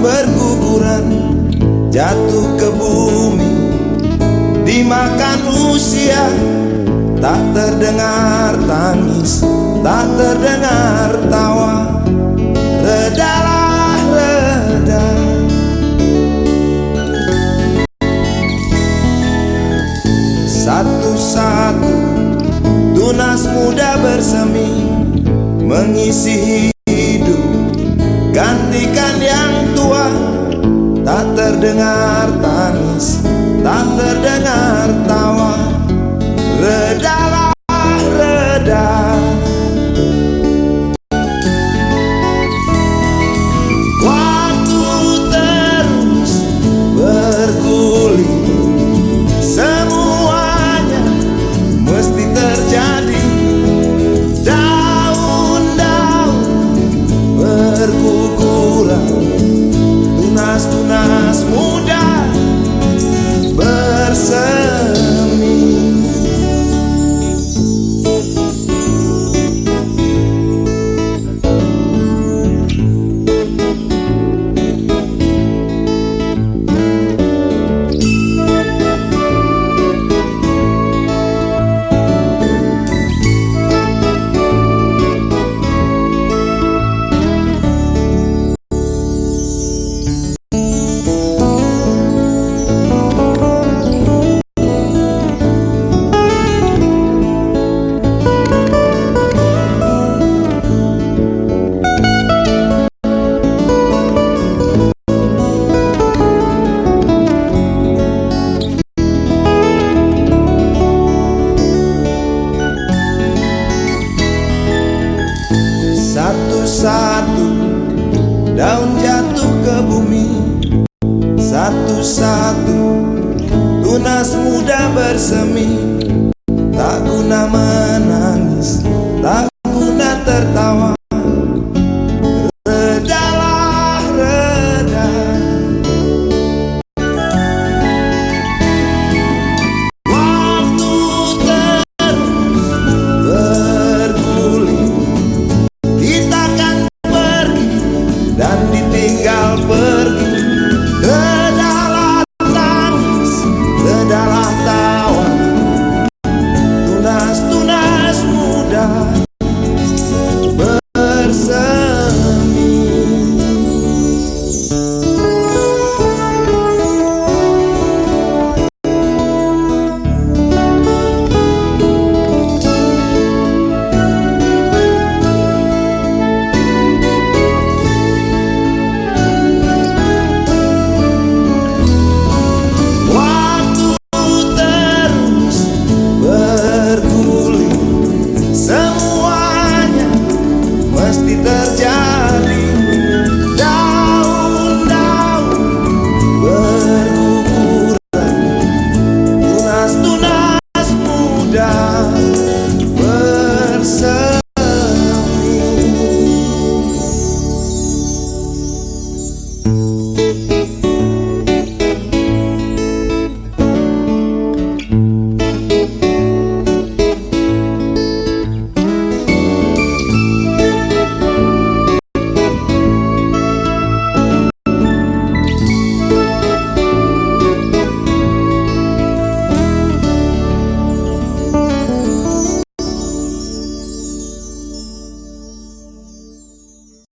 berguguran Jatuh ke bumi. Dimakan usia Tak terdengar tangis Tak terdengar tawa. Redalah reda Satu-satu Tunas muda bersemi Mengisi terdengar tangis Tak terdengar Satu-satu daun jatuh ke bumi. Satu-satu tunas muda bersemi. Tak guna tinggal